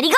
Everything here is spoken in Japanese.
ありが